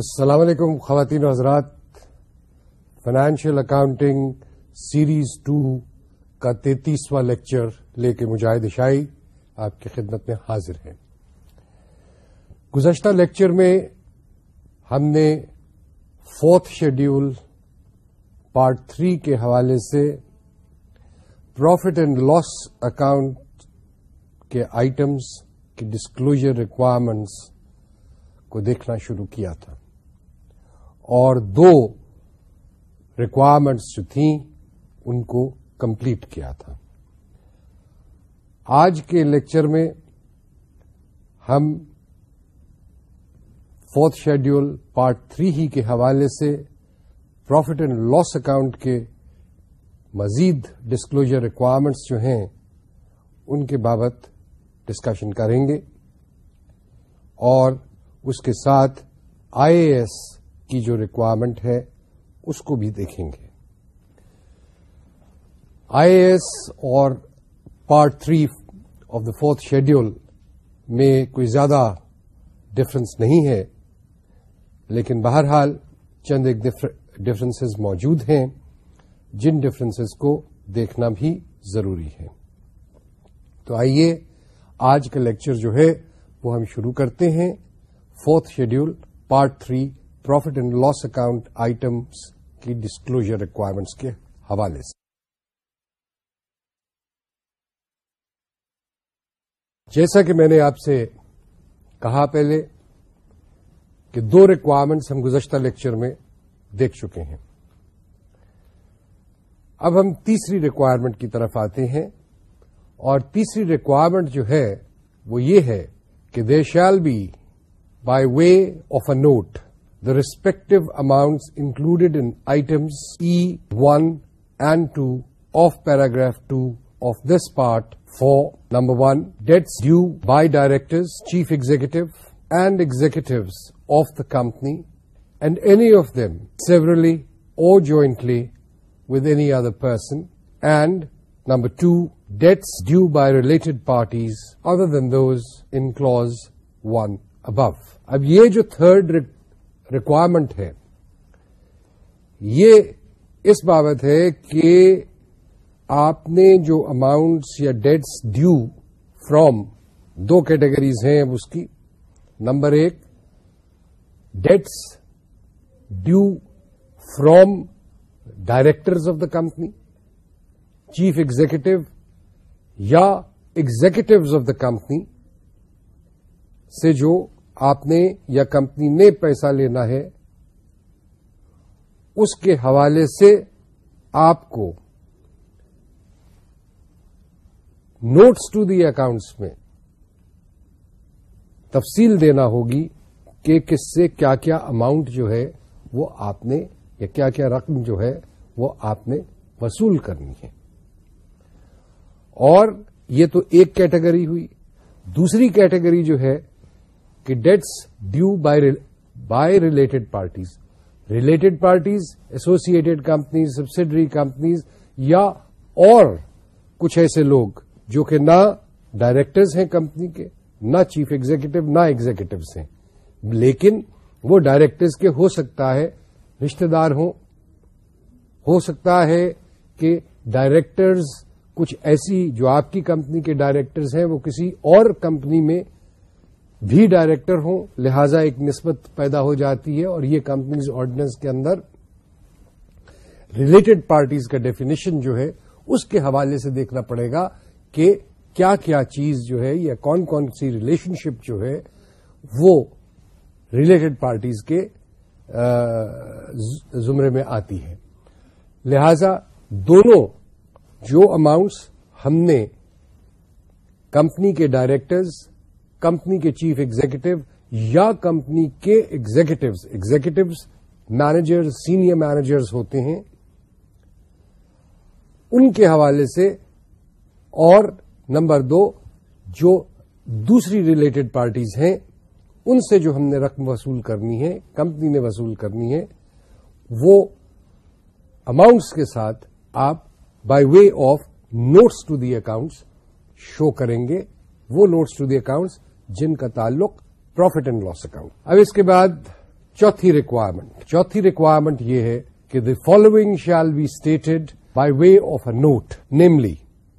السلام علیکم خواتین و حضرات فائنینشیل اکاؤنٹنگ سیریز ٹو کا تینتیسواں لیکچر لے کے مجاہد شاہی آپ کی خدمت میں حاضر ہیں گزشتہ لیکچر میں ہم نے فورتھ شیڈیول پارٹ تھری کے حوالے سے پروفٹ اینڈ لاس اکاؤنٹ کے آئٹمس کی ڈسکلوجر ریکوائرمنٹس کو دیکھنا شروع کیا تھا اور دو ریکوائرمنٹس جو تھیں ان کو کمپلیٹ کیا تھا آج کے لیکچر میں ہم فورتھ شیڈیول پارٹ تھری ہی کے حوالے سے پروفٹ اینڈ لاس اکاؤنٹ کے مزید ڈسکلوجر ریکوائرمنٹس جو ہیں ان کے بابت ڈسکشن کریں گے اور اس کے ساتھ آئی اے ایس کی جو ریکوائرمنٹ ہے اس کو بھی دیکھیں گے آئی اے اور part three of the fourth schedule میں کوئی زیادہ ڈفرنس نہیں ہے لیکن بہرحال چند ایک ڈفرنسز موجود ہیں جن ڈفرینس کو دیکھنا بھی ضروری ہے تو آئیے آج کا لیکچر جو ہے وہ ہم شروع کرتے ہیں fourth schedule part three profit and loss account items کی ڈسکلوجر ریکوائرمنٹس کے حوالے سے جیسا کہ میں نے آپ سے کہا پہلے کہ دو ریکوائرمنٹس ہم گزشتہ لیکچر میں دیکھ چکے ہیں اب ہم تیسری ریکوائرمنٹ کی طرف آتے ہیں اور تیسری ریکوائرمنٹ جو ہے وہ یہ ہے کہ they shall be by way of a note the respective amounts included in items E one and two of paragraph two of this part for number one debts due by directors chief executive and executives of the company and any of them severally or jointly with any other person and number two debts due by related parties other than those in clause one above اب یہ جو third requirement ہے یہ اس بابت ہے کہ آپ نے جو اماؤنٹس یا ڈیٹس ڈیو فرام دو کیٹیگریز ہیں اب اس کی نمبر ایک debts due from directors of the company chief executive یا ایگزیکٹوز آف دا کمپنی سے جو آپ نے یا کمپنی نے پیسہ لینا ہے اس کے حوالے سے آپ کو نوٹس ٹو دی اکاؤنٹس میں تفصیل دینا ہوگی کہ کس سے کیا کیا اماؤنٹ جو ہے وہ آپ نے یا کیا کیا رقم جو ہے وہ آپ نے وصول کرنی ہے اور یہ تو ایک کیٹیگری ہوئی دوسری کیٹیگری جو ہے کہ debts due by by related parties related parties associated companies subsidiary companies یا اور کچھ ایسے لوگ جو کہ نہ ڈائریکٹرز ہیں کمپنی کے نہ چیف ایگزیکٹو نہ ایگزیکٹوز ہیں لیکن وہ ڈائریکٹرز کے ہو سکتا ہے رشتے دار ہوں ہو سکتا ہے کہ ڈائریکٹرز کچھ ایسی جو آپ کی کمپنی کے ڈائریکٹرز ہیں وہ کسی اور کمپنی میں بھی ڈائریکٹر ہوں لہٰذا ایک نسبت پیدا ہو جاتی ہے اور یہ کمپنیز آرڈیننس کے اندر ریلیٹڈ پارٹیز کا ڈیفینیشن جو ہے اس کے حوالے سے دیکھنا پڑے گا کہ کیا کیا چیز جو ہے یا کون کون سی ریلیشن شپ جو ہے وہ ریلیٹڈ پارٹیز کے زمرے میں آتی ہے لہذا دونوں جو اماؤنٹس ہم نے کمپنی کے ڈائریکٹرز کمپنی کے چیف ایگزیکٹو یا کمپنی کے executive executive manager senior managers ہوتے ہیں ان کے حوالے سے اور نمبر دو جو دوسری ریلیٹڈ پارٹیز ہیں ان سے جو ہم نے رقم وصول کرنی ہے کمپنی نے وصول کرنی ہے وہ اماؤنٹس کے ساتھ آپ by way of notes to the accounts show کریں گے وہ نوٹس ٹو دی اکاؤنٹس جن کا تعلق پروفٹ اینڈ لاس اکاؤنٹ اب اس کے بعد چوتھی ریکوائرمنٹ چوتھی ریکوائرمنٹ یہ ہے کہ the following shall be stated by way of a note namely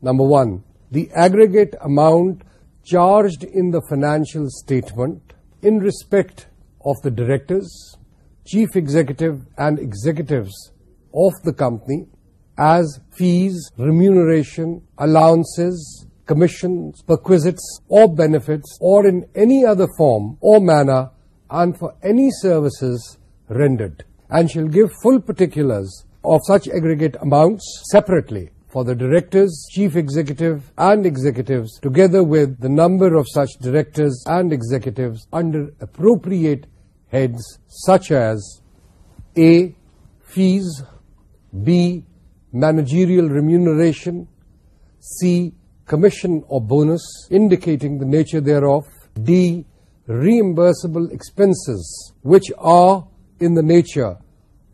number one the aggregate amount charged in the financial statement in respect of the directors chief executive and executives of the company as fees remuneration allowances commissions, perquisites, or benefits, or in any other form or manner, and for any services rendered, and shall give full particulars of such aggregate amounts separately for the directors, chief executive, and executives, together with the number of such directors and executives under appropriate heads, such as A. Fees, B. Managerial remuneration, C commission or bonus indicating the nature thereof. D, reimbursable expenses which are in the nature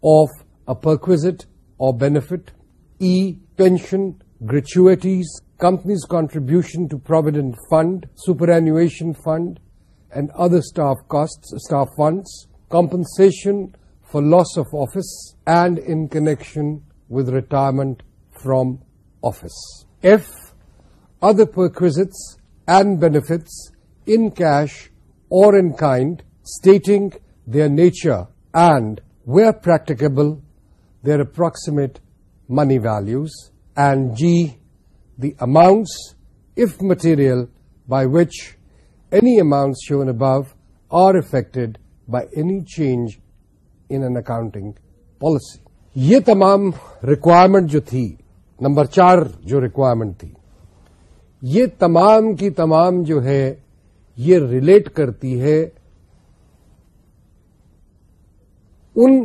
of a perquisite or benefit. E, pension, gratuities, company's contribution to provident fund, superannuation fund, and other staff costs, staff funds, compensation for loss of office, and in connection with retirement from office. F, other benefits and benefits in cash or in kind stating and, nature and where approximate money values, money values and G the amounts if material by which any amount are Abu are affected by any change accounting policy یہ تمام requirement جو تھی number چار جو requirement تھی یہ تمام کی تمام جو ہے یہ ریلیٹ کرتی ہے ان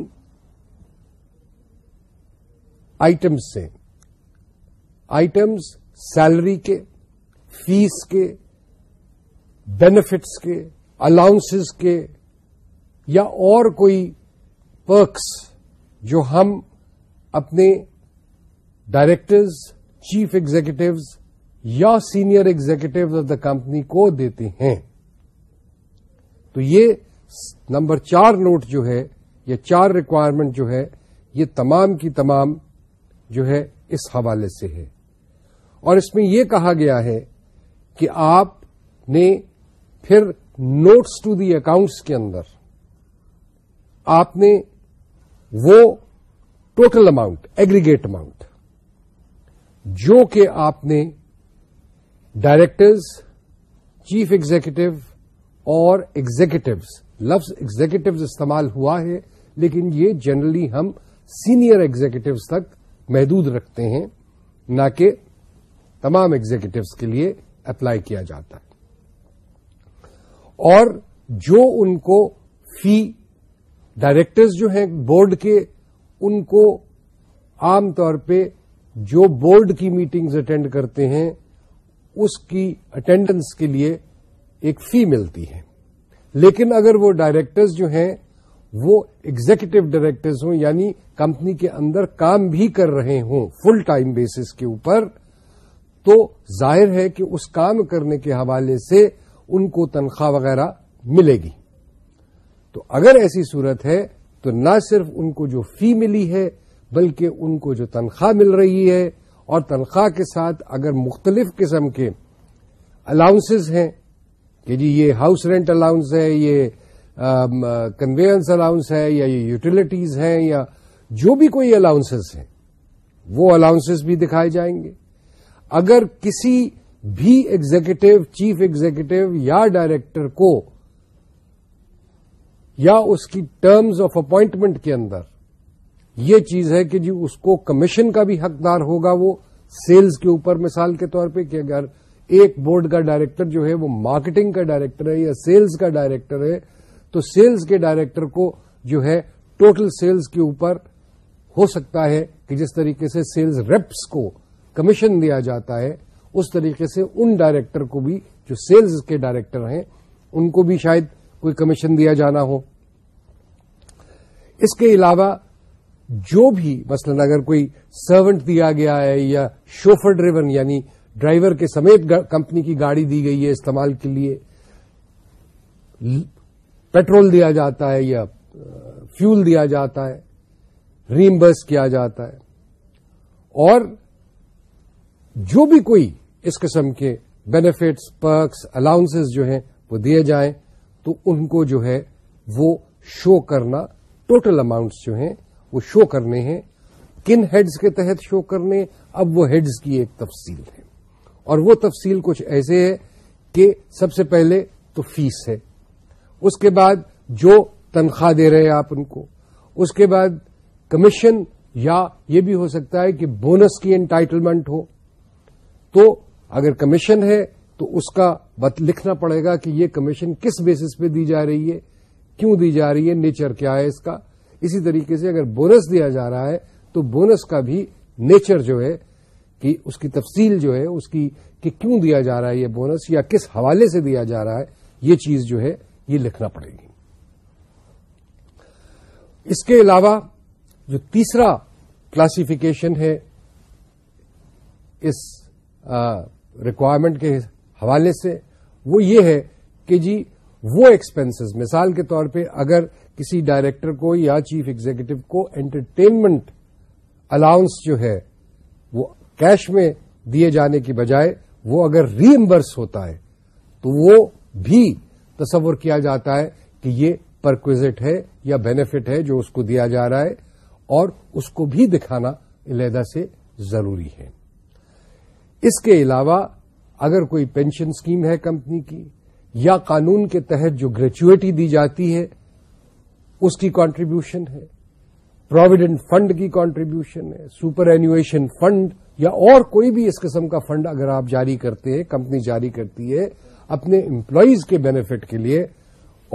آئٹمس سے آئٹمس سیلری کے فیس کے بینیفٹس کے الاؤنس کے یا اور کوئی پرکس جو ہم اپنے ڈائریکٹرز چیف ایگزیکٹوز یا senior executive of the company کو دیتے ہیں تو یہ نمبر چار نوٹ جو ہے یا چار ریکوائرمنٹ جو ہے یہ تمام کی تمام جو ہے اس حوالے سے ہے اور اس میں یہ کہا گیا ہے کہ آپ نے پھر نوٹس ٹو دی اکاؤنٹس کے اندر آپ نے وہ ٹوٹل اماؤنٹ ایگریگیٹ اماؤنٹ جو کہ آپ نے ڈائریکٹرز چیف ایگزیکٹو اور ایگزیکٹوز لفظ ایگزیکٹوز استعمال ہوا ہے لیکن یہ جنرلی ہم سینئر ایگزیکٹوز تک محدود رکھتے ہیں نہ کہ تمام ایگزیکٹوز کے لیے اپلائی کیا جاتا ہے اور جو ان کو فی ڈائریکٹرز جو ہیں بورڈ کے ان کو عام طور پہ جو بورڈ کی میٹنگز اٹینڈ کرتے ہیں اس کی اٹینڈنس کے لیے ایک فی ملتی ہے لیکن اگر وہ ڈائریکٹرز جو ہیں وہ ایگزیکٹو ڈائریکٹرز ہوں یعنی کمپنی کے اندر کام بھی کر رہے ہوں فل ٹائم بیسس کے اوپر تو ظاہر ہے کہ اس کام کرنے کے حوالے سے ان کو تنخواہ وغیرہ ملے گی تو اگر ایسی صورت ہے تو نہ صرف ان کو جو فی ملی ہے بلکہ ان کو جو تنخواہ مل رہی ہے اور تنخواہ کے ساتھ اگر مختلف قسم کے الاؤنسز ہیں کہ جی یہ ہاؤس رینٹ الاؤنس ہے یہ کنویئنس الاؤنس ہے یا یہ یوٹیلیٹیز ہیں یا جو بھی کوئی الاؤنسز ہیں وہ الاؤنسز بھی دکھائے جائیں گے اگر کسی بھی ایگزیکٹو چیف ایگزیکٹو یا ڈائریکٹر کو یا اس کی ٹرمز آف اپوائنٹمنٹ کے اندر یہ چیز ہے کہ جی اس کو کمیشن کا بھی حقدار ہوگا وہ سیلز کے اوپر مثال کے طور پہ کہ اگر ایک بورڈ کا ڈائریکٹر جو ہے وہ مارکیٹنگ کا ڈائریکٹر ہے یا سیلز کا ڈائریکٹر ہے تو سیلز کے ڈائریکٹر کو جو ہے ٹوٹل سیلز کے اوپر ہو سکتا ہے کہ جس طریقے سے سیلز ریپس کو کمیشن دیا جاتا ہے اس طریقے سے ان ڈائریکٹر کو بھی جو سیلز کے ڈائریکٹر ہیں ان کو بھی شاید کوئی کمیشن دیا جانا ہو اس کے علاوہ جو بھی مثلا اگر کوئی سروینٹ دیا گیا ہے یا شوفر ڈریون یعنی ڈرائیور کے سمیت کمپنی کی گاڑی دی گئی ہے استعمال کے لیے پیٹرول دیا جاتا ہے یا فیول دیا جاتا ہے ریمبرس کیا جاتا ہے اور جو بھی کوئی اس قسم کے بینیفٹس پرکس الاؤنس جو ہیں وہ دیے جائیں تو ان کو جو ہے وہ شو کرنا ٹوٹل اماؤنٹس جو ہیں وہ شو کرنے ہیں کن ہیڈز کے تحت شو کرنے اب وہ ہیڈز کی ایک تفصیل ہے اور وہ تفصیل کچھ ایسے ہے کہ سب سے پہلے تو فیس ہے اس کے بعد جو تنخواہ دے رہے ہیں آپ ان کو اس کے بعد کمیشن یا یہ بھی ہو سکتا ہے کہ بونس کی انٹائٹلمنٹ ہو تو اگر کمیشن ہے تو اس کا لکھنا پڑے گا کہ یہ کمیشن کس بیسس پہ دی جا رہی ہے کیوں دی جا رہی ہے نیچر کیا ہے اس کا اسی طریقے سے اگر بونس دیا جا رہا ہے تو بونس کا بھی نیچر جو ہے کہ اس کی تفصیل جو ہے اس کی کہ کیوں دیا جا رہا ہے یہ بونس یا کس حوالے سے دیا جا رہا ہے یہ چیز جو ہے یہ لکھنا پڑے گی اس کے علاوہ جو تیسرا کلاسیفیکیشن ہے اس ریکوائرمنٹ کے حوالے سے وہ یہ ہے کہ جی وہ ایکسپینسز مثال کے طور پہ اگر کسی ڈائریکٹر کو یا چیف ایگزیکٹو کو انٹرٹینمنٹ الاؤنس جو ہے وہ کیش میں دیے جانے کی بجائے وہ اگر ری ایمبرس ہوتا ہے تو وہ بھی تصور کیا جاتا ہے کہ یہ پرکوزٹ ہے یا بینیفٹ ہے جو اس کو دیا جا رہا ہے اور اس کو بھی دکھانا علیحدہ سے ضروری ہے اس کے علاوہ اگر کوئی پینشن اسکیم ہے کمپنی کی یا قانون کے تحت جو گریچویٹی دی جاتی ہے اس کی کانٹریبیوشن ہے پروویڈنٹ فنڈ کی کانٹریبیوشن ہے سپر اینویشن فنڈ یا اور کوئی بھی اس قسم کا فنڈ اگر آپ جاری کرتے ہیں کمپنی جاری کرتی ہے اپنے امپلائیز کے بینیفٹ کے لیے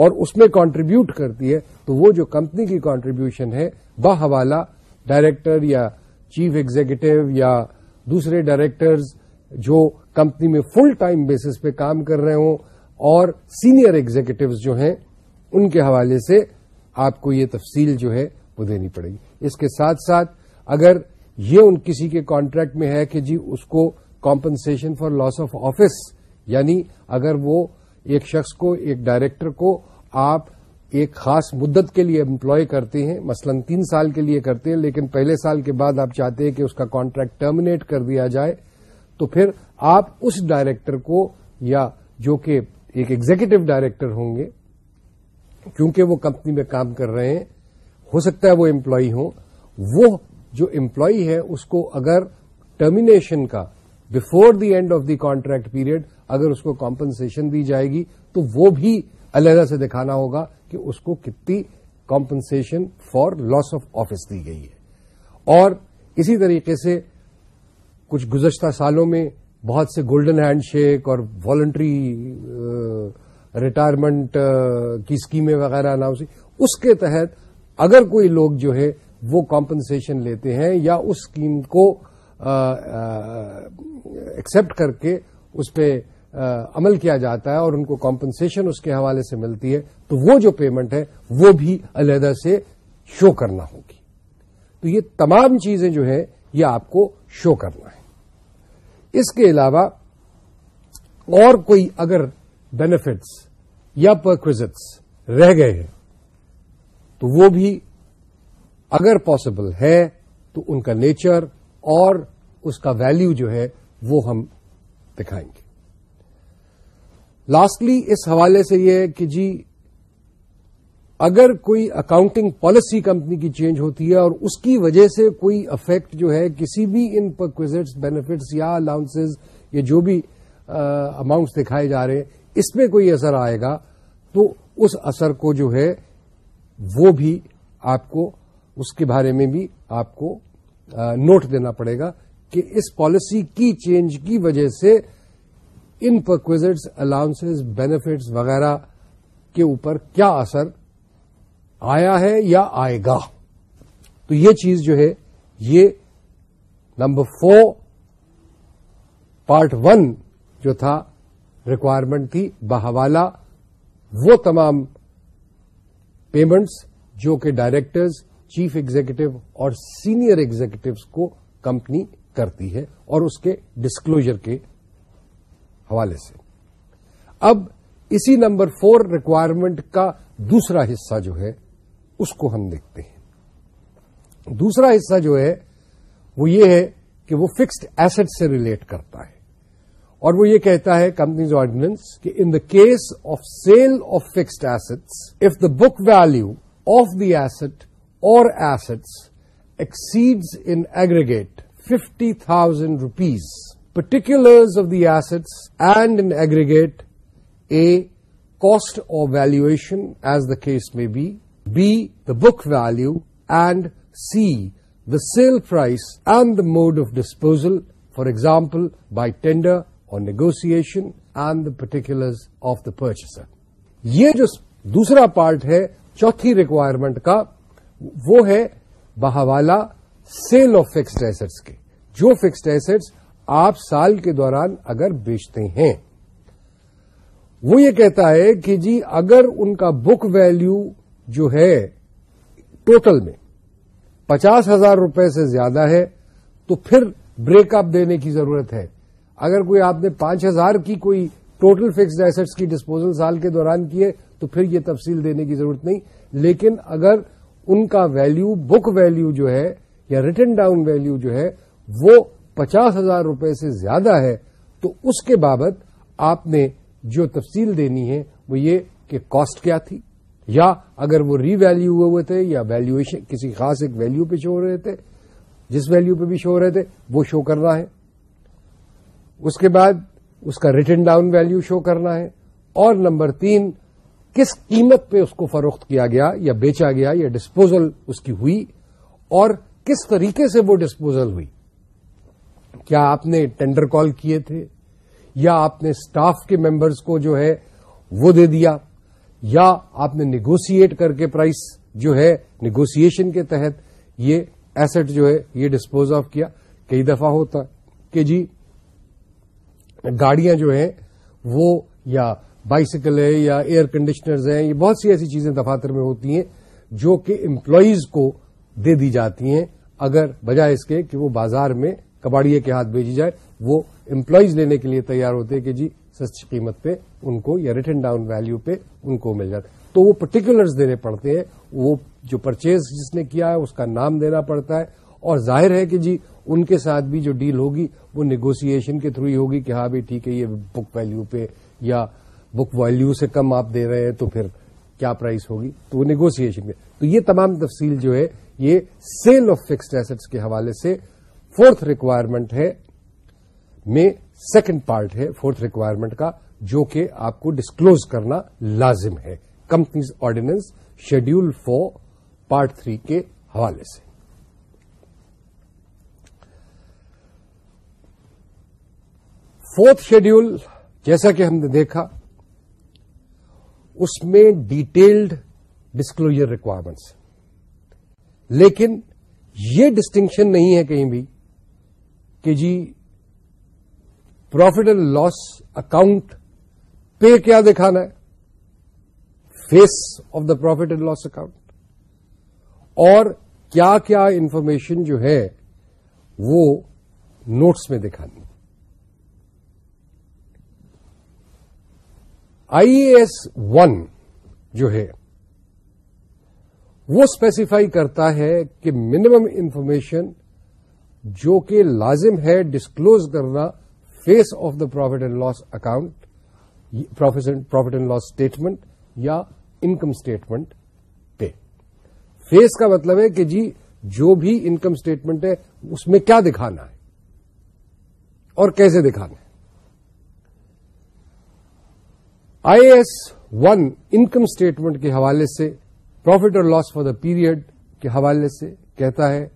اور اس میں کانٹریبیوٹ کرتی ہے تو وہ جو کمپنی کی کانٹریبیوشن ہے بحوالہ حوالہ ڈائریکٹر یا چیف ایگزیکٹو یا دوسرے ڈائریکٹرز جو کمپنی میں فل ٹائم بیسس پہ کام کر رہے ہوں اور سینئر ایگزیکٹوز جو ہیں ان کے حوالے سے آپ کو یہ تفصیل جو ہے وہ دینی پڑے گی اس کے ساتھ ساتھ اگر یہ ان کسی کے کانٹریکٹ میں ہے کہ جی اس کو compensation for loss of office یعنی اگر وہ ایک شخص کو ایک ڈائریکٹر کو آپ ایک خاص مدت کے لیے امپلوائے کرتے ہیں مثلا تین سال کے لیے کرتے ہیں لیکن پہلے سال کے بعد آپ چاہتے ہیں کہ اس کا کانٹریکٹ ٹرمنیٹ کر دیا جائے تو پھر آپ اس ڈائریکٹر کو یا جو کہ ایک ایگزیکٹو ڈائریکٹر ہوں گے کیونکہ وہ کمپنی میں کام کر رہے ہیں ہو سکتا ہے وہ امپلائی ہوں وہ جو امپلائی ہے اس کو اگر ٹرمینیشن کا before the end of the contract period اگر اس کو کمپنسن دی جائے گی تو وہ بھی علیحدہ سے دکھانا ہوگا کہ اس کو کتنی compensation for loss of office دی گئی ہے اور اسی طریقے سے کچھ گزشتہ سالوں میں بہت سے گولڈن ہینڈ شیک اور والنٹری ریٹائرمنٹ کی اسکیمیں وغیرہ اناؤنس اس کے تحت اگر کوئی لوگ جو ہے وہ کمپنسیشن لیتے ہیں یا اس اسکیم کو ایکسپٹ کر کے اس پہ عمل کیا جاتا ہے اور ان کو کمپنسیشن اس کے حوالے سے ملتی ہے تو وہ جو پیمنٹ ہے وہ بھی علیحدہ سے شو کرنا ہوگی تو یہ تمام چیزیں جو ہیں یہ آپ کو شو کرنا ہے اس کے علاوہ اور کوئی اگر بینیفٹس یا پرکوزٹس رہ گئے ہیں تو وہ بھی اگر پاسبل ہے تو ان کا نیچر اور اس کا ویلو جو ہے وہ ہم دکھائیں گے لاسٹلی اس حوالے سے یہ کہ جی اگر کوئی اکاؤنٹنگ پالیسی کمپنی کی چینج ہوتی ہے اور اس کی وجہ سے کوئی افیکٹ جو ہے کسی بھی ان پرکوزٹس بینیفٹس یا الاؤنس یا جو بھی اماؤنٹس دکھائے جا رہے ہیں اس میں کوئی اثر آئے گا تو اس اثر کو جو ہے وہ بھی آپ کو اس کے بارے میں بھی آپ کو نوٹ دینا پڑے گا کہ اس پالیسی کی چینج کی وجہ سے ان پرکوزٹس الاؤنس بینیفٹس وغیرہ کے اوپر کیا اثر آیا ہے یا آئے گا تو یہ چیز جو ہے یہ نمبر فور پارٹ ون جو تھا ریکوائرمنٹ تھی بہوالا وہ تمام پیمنٹس جو کہ ڈائریکٹرز چیف ایگزیکٹو اور سینئر ایگزیکٹو کو کمپنی کرتی ہے اور اس کے ڈسکلوجر کے حوالے سے اب اسی نمبر فور ریکوائرمنٹ کا دوسرا حصہ جو ہے اس کو ہم دیکھتے ہیں دوسرا حصہ جو ہے وہ یہ ہے کہ وہ فکسڈ ایسٹ سے ریلیٹ کرتا ہے اور وہ یہ کہتا ہے کمپنیز آرڈیننس کہ in the case of sale of fixed assets if the book value of the asset or assets exceeds in aggregate fifty thousand rupees particulars of the assets and in aggregate a cost of valuation as the case may be B the book value and C the sale price and the mode of disposal for example by tender or negotiation and the particulars of the purchase یہ جو دوسرا part ہے چوتھی requirement کا وہ ہے بہوالا sale of fixed assets کے جو فکسڈ ایسٹس آپ سال کے دوران اگر بیچتے ہیں وہ یہ کہتا ہے کہ جی اگر ان کا بک ویلیو جو ہے ٹوٹل میں پچاس ہزار روپے سے زیادہ ہے تو پھر بریک اپ دینے کی ضرورت ہے اگر کوئی آپ نے پانچ ہزار کی کوئی ٹوٹل فکسڈ ایسٹس کی ڈسپوزل سال کے دوران کی ہے تو پھر یہ تفصیل دینے کی ضرورت نہیں لیکن اگر ان کا ویلو بک ویلو جو ہے یا ریٹن ڈاؤن ویلو جو ہے وہ پچاس ہزار روپے سے زیادہ ہے تو اس کے بابت آپ نے جو تفصیل دینی ہے وہ یہ کہ کاسٹ کیا تھی یا اگر وہ ری ویلو ہوئے ہوئے تھے یا ویلیویشن کسی خاص ایک ویلو پہ شو رہے تھے جس ویلو پہ بھی شو رہے تھے وہ شو کرنا ہے اس کے بعد اس کا ریٹن ڈاؤن ویلو شو کرنا ہے اور نمبر تین کس قیمت پہ اس کو فروخت کیا گیا یا بیچا گیا یا ڈسپوزل اس کی ہوئی اور کس طریقے سے وہ ڈسپوزل ہوئی کیا آپ نے ٹینڈر کال کیے تھے یا آپ نے اسٹاف کے ممبرز کو جو ہے وہ دے دیا یا آپ نے نیگوسیٹ کر کے پرائس جو ہے نیگوسن کے تحت یہ ایسٹ جو ہے یہ ڈسپوز آف کیا کئی دفعہ ہوتا کہ جی گاڑیاں جو ہیں وہ یا بائسیکل ہے یا ایئر کنڈیشنرز ہیں یہ بہت سی ایسی چیزیں دفاتر میں ہوتی ہیں جو کہ امپلائیز کو دے دی جاتی ہیں اگر بجائے اس کے کہ وہ بازار میں کباڑیے کے ہاتھ بھیجی جائے وہ امپلائیز لینے کے لیے تیار ہوتے ہیں کہ جی سستی قیمت پہ ان کو یا ریٹرن ڈاؤن ویلیو پہ ان کو مل جاتا تو وہ پرٹیکولرز دینے پڑتے ہیں وہ جو پرچیز جس نے کیا ہے اس کا نام دینا پڑتا ہے اور ظاہر ہے کہ جی ان کے ساتھ بھی جو ڈیل ہوگی وہ نیگوسن کے تھرو ہی ہوگی کہ ہاں بھائی ٹھیک ہے یہ بک ویلیو پہ یا بک ویلیو سے کم آپ دے رہے ہیں تو پھر کیا پرائز ہوگی تو وہ نیگوسن پہ تو یہ تمام تفصیل جو ہے یہ سیل آف فکسڈ ایسٹس کے حوالے سے فورتھ ریکوائرمنٹ ہے میں سیکنڈ پارٹ ہے فورتھ ریکوائرمنٹ کا جو کہ آپ کو ڈسکلوز کرنا لازم ہے companies ordinance schedule four part three کے حوالے سے فورتھ شیڈیول جیسا کہ ہم نے دیکھا اس میں ڈیٹیلڈ ڈسکلوجر ریکوائرمنٹس لیکن یہ ڈسٹنکشن نہیں ہے کہیں بھی کہ جی پروفٹ اینڈ لاس اکاؤنٹ پہ کیا دکھانا ہے face of the profit and loss account اور کیا کیا انفارمیشن جو ہے وہ نوٹس میں دکھانی آئی ایس ون جو ہے وہ اسپیسیفائی کرتا ہے کہ منیمم انفارمیشن جو کہ لازم ہے ڈسکلوز کرنا face of the profit and loss account profit and loss statement یا انکم اسٹیٹمنٹ پہ فیس کا مطلب ہے کہ جی جو بھی انکم اسٹیٹمنٹ ہے اس میں کیا دکھانا ہے اور کیسے دکھانا ہے I S one income statement کے حوالے سے پروفٹ اور لاس فار دا پیریڈ کے حوالے سے کہتا ہے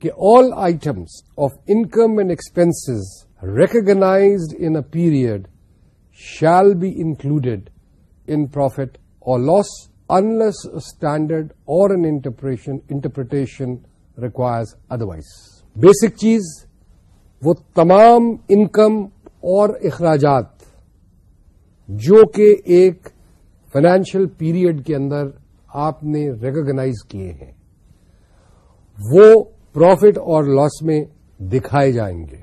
کہ all items of income and expenses period shall period shall be included in loss or loss standard or standard or interpretation requires otherwise basic چیز وہ تمام انکم اور اخراجات جو کہ ایک فائنینشیل پیریڈ کے اندر آپ نے ریکگناز کیے ہیں وہ پروفٹ اور لاس میں دکھائے جائیں گے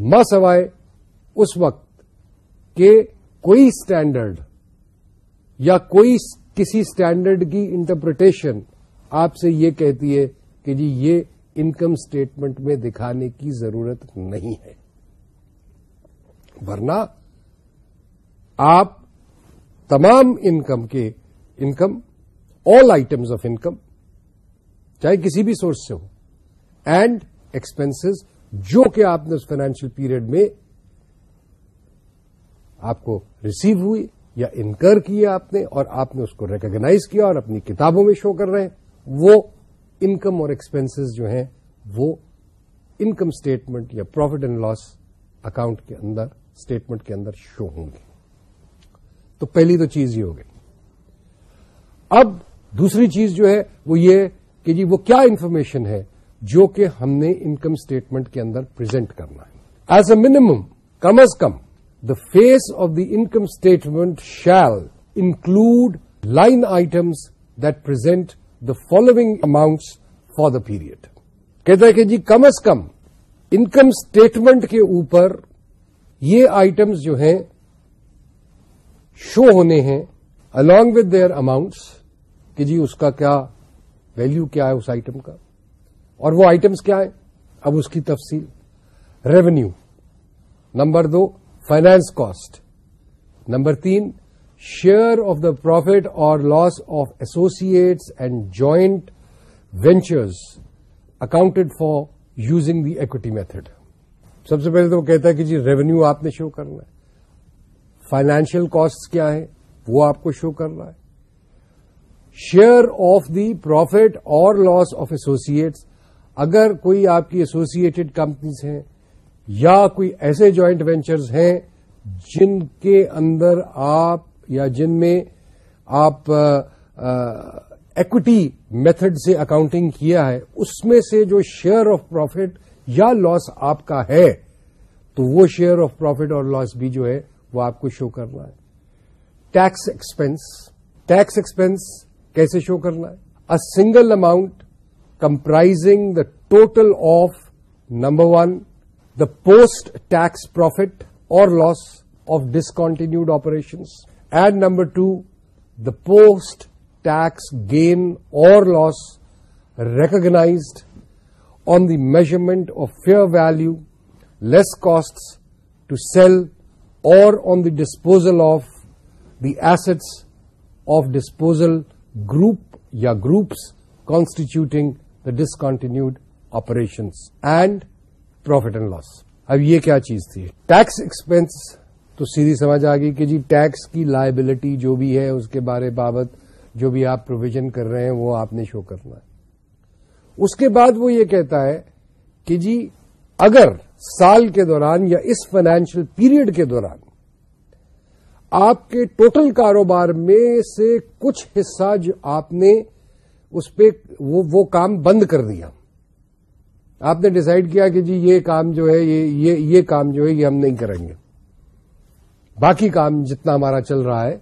ماں سوائے اس وقت کہ کوئی اسٹینڈرڈ یا کوئی کسی اسٹینڈرڈ کی انٹرپریٹیشن آپ سے یہ کہتی ہے کہ جی یہ انکم اسٹیٹمنٹ میں دکھانے کی ضرورت نہیں ہے ورنہ آپ تمام انکم کے income all items of income چاہے کسی بھی سورس سے ہو اینڈ ایکسپینسز جو کہ آپ نے اس فائنینشیل پیریڈ میں آپ کو ریسیو ہوئی یا انکر کیا آپ نے اور آپ نے اس کو ریکگناز کیا اور اپنی کتابوں میں شو کر رہے ہیں وہ انکم اور ایکسپنسز جو ہیں وہ انکم اسٹیٹمنٹ یا پروفٹ اینڈ لاس اکاؤنٹ کے اندر اسٹیٹمنٹ کے اندر شو ہوں گے تو پہلی تو چیز یہ ہوگی اب دوسری چیز جو ہے وہ یہ کہ جی وہ کیا انفارمیشن ہے جو کہ ہم نے انکم اسٹیٹمنٹ کے اندر پرزینٹ کرنا ہے ایز اے مینیمم کم از کم the face of the income statement shall include line items that present the following amounts for the period کہتا ہے کہ جی کم از کم انکم اسٹیٹمنٹ کے اوپر یہ آئٹمس جو ہیں شو ہونے ہیں along with their اماؤنٹس کہ جی اس کا کیا ویلو کیا ہے اس آئٹم کا اور وہ آئٹمس کیا ہے اب اس کی تفصیل ریونیو نمبر دو فائنانس کاسٹ نمبر تین share of the profit or loss of associates and joint ventures accounted for using the equity method سب سے پہلے تو وہ کہتا ہے کہ جی ریونیو آپ نے شو کرنا ہے فائنینشیل کاسٹ کیا ہے وہ آپ کو شو کرنا ہے شیئر آف دی پروفیٹ اور لاس آف ایسوسیٹس اگر کوئی آپ کی ایسوسیٹڈ کمپنیز ہیں یا کوئی ایسے جوائنٹ وینچرز ہیں جن کے اندر آپ یا جن میں آپ ایکوٹی میتھڈ سے اکاؤنٹنگ کیا ہے اس میں سے جو شیئر آف پروفٹ یا لاس آپ کا ہے تو وہ شیئر آف پروفٹ اور لاس بھی جو ہے وہ آپ کو شو کرنا ہے ٹیکس ایکسپینس ٹیکس ایکسپینس کیسے شو کرنا ہے a single amount comprising the total of, number one, the post-tax profit or loss of discontinued operations, and number two, the post-tax gain or loss recognized on the measurement of fair value, less costs to sell, or on the disposal of the assets of disposal group ya groups constituting the discontinued operation and profit and loss اب یہ کیا چیز تھی tax expense تو سیدھی سمجھ آ گئی کہ جی ٹیکس کی لائبلٹی جو بھی ہے اس کے بارے بابت جو بھی آپ پروویژن کر رہے ہیں وہ آپ نے شو کرنا ہے اس کے بعد وہ یہ کہتا ہے کہ جی اگر سال کے دوران یا اس فائنینشیل پیریڈ کے دوران آپ کے ٹوٹل کاروبار میں سے کچھ حصہ جو آپ نے اس پہ وہ وہ کام بند کر دیا آپ نے ڈیسائیڈ کیا کہ جی یہ کام جو ہے یہ یہ, یہ کام جو ہے یہ ہم نہیں کریں گے باقی کام جتنا ہمارا چل رہا ہے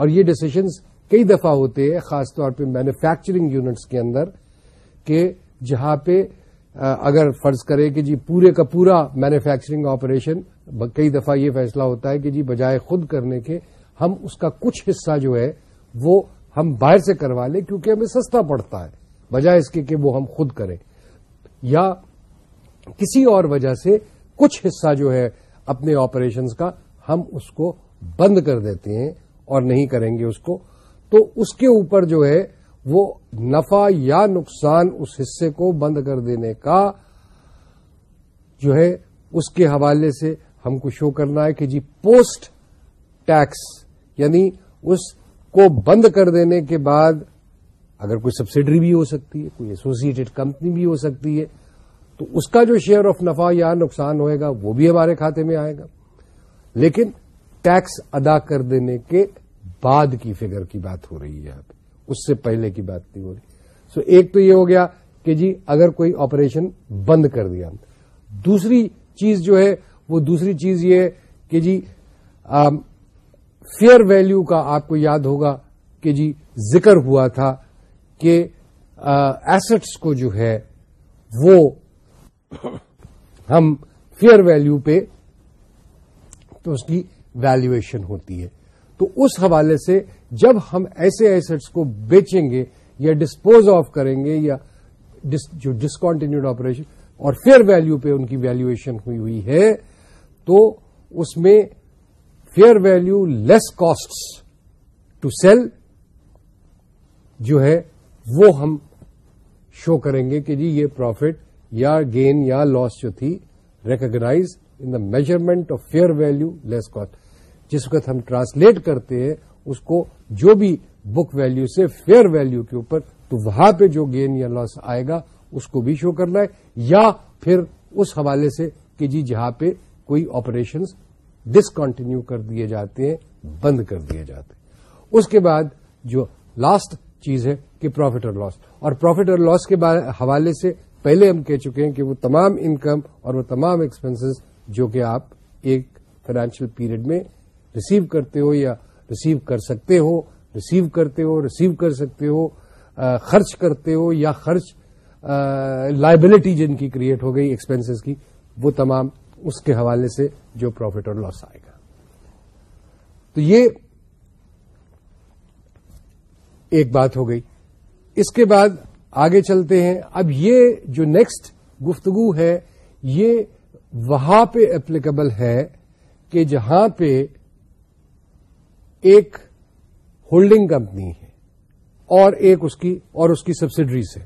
اور یہ ڈسیزنس کئی دفعہ ہوتے ہیں خاص طور پہ مینوفیکچرنگ یونٹس کے اندر کہ جہاں پہ اگر فرض کرے کہ جی پورے کا پورا مینوفیکچرنگ آپریشن کئی دفعہ یہ فیصلہ ہوتا ہے کہ جی بجائے خود کرنے کے ہم اس کا کچھ حصہ جو ہے وہ ہم باہر سے کروا لیں کیونکہ ہمیں سستا پڑتا ہے بجائے اس کے کہ وہ ہم خود کریں یا کسی اور وجہ سے کچھ حصہ جو ہے اپنے آپریشنز کا ہم اس کو بند کر دیتے ہیں اور نہیں کریں گے اس کو تو اس کے اوپر جو ہے وہ نفع یا نقصان اس حصے کو بند کر دینے کا جو ہے اس کے حوالے سے ہم کو شو کرنا ہے کہ جی پوسٹ ٹیکس یعنی اس کو بند کر دینے کے بعد اگر کوئی سبسڈری بھی ہو سکتی ہے کوئی ایسوسیٹیڈ کمپنی بھی ہو سکتی ہے تو اس کا جو شیئر آف نفع یا نقصان ہوئے گا وہ بھی ہمارے کھاتے میں آئے گا لیکن ٹیکس ادا کر دینے کے بعد کی فگر کی بات ہو رہی ہے یہاں پہ اس سے پہلے کی بات نہیں ہو رہی سو ایک تو یہ ہو گیا کہ جی اگر کوئی آپریشن بند کر دیا دوسری چیز جو ہے وہ دوسری چیز یہ ہے کہ جی فیئر ویلو کا آپ کو یاد ہوگا کہ جی ذکر ہوا تھا کہ ایسٹس کو جو ہے وہ ہم فیئر ویلو پہ تو اس کی ویلویشن ہوتی ہے تو اس حوالے سے جب ہم ایسے ایسٹس کو بیچیں گے یا ڈسپوز آف کریں گے یا جو ڈسکونٹینیوڈ آپریشن اور فیئر ویلو پہ ان کی ویلویشن ہوئی ہوئی ہے تو اس میں fair value less cost to sell جو ہے وہ ہم شو کریں گے کہ جی یہ پروفٹ یا گین یا لاس جو تھی recognise in the measurement of fair value less cost جس وقت ہم ٹرانسلیٹ کرتے ہیں اس کو جو بھی بک ویلو سے فیئر ویلو کے اوپر تو وہاں پہ جو گین یا لاس آئے گا اس کو بھی شو کرنا ہے یا پھر اس حوالے سے کہ جی جہاں پہ کوئی آپریشنس ڈسکنٹینیو کر دیے جاتے ہیں بند کر دیے جاتے ہیں اس کے بعد جو لاسٹ چیز ہے کہ پروفٹ اور لاس اور پروفٹ اور لاس کے حوالے سے پہلے ہم کہہ چکے ہیں کہ وہ تمام انکم اور وہ تمام ایکسپینسز جو کہ آپ ایک فائنانشیل پیریڈ میں ریسیو کرتے ہو یا ریسیو کر سکتے ہو ریسیو کرتے ہو ریسیو کر سکتے ہو خرچ کرتے ہو یا خرچ لائبلٹی جن کی کریٹ ہو گئی ایکسپینسز کی وہ تمام اس کے حوالے سے جو پروفٹ اور لاس آئے گا تو یہ ایک بات ہو گئی اس کے بعد آگے چلتے ہیں اب یہ جو نیکسٹ گفتگو ہے یہ وہاں پہ اپلیکیبل ہے کہ جہاں پہ ایک ہولڈنگ کمپنی ہے اور ایک اس کی اور اس کی سبسڈریز ہے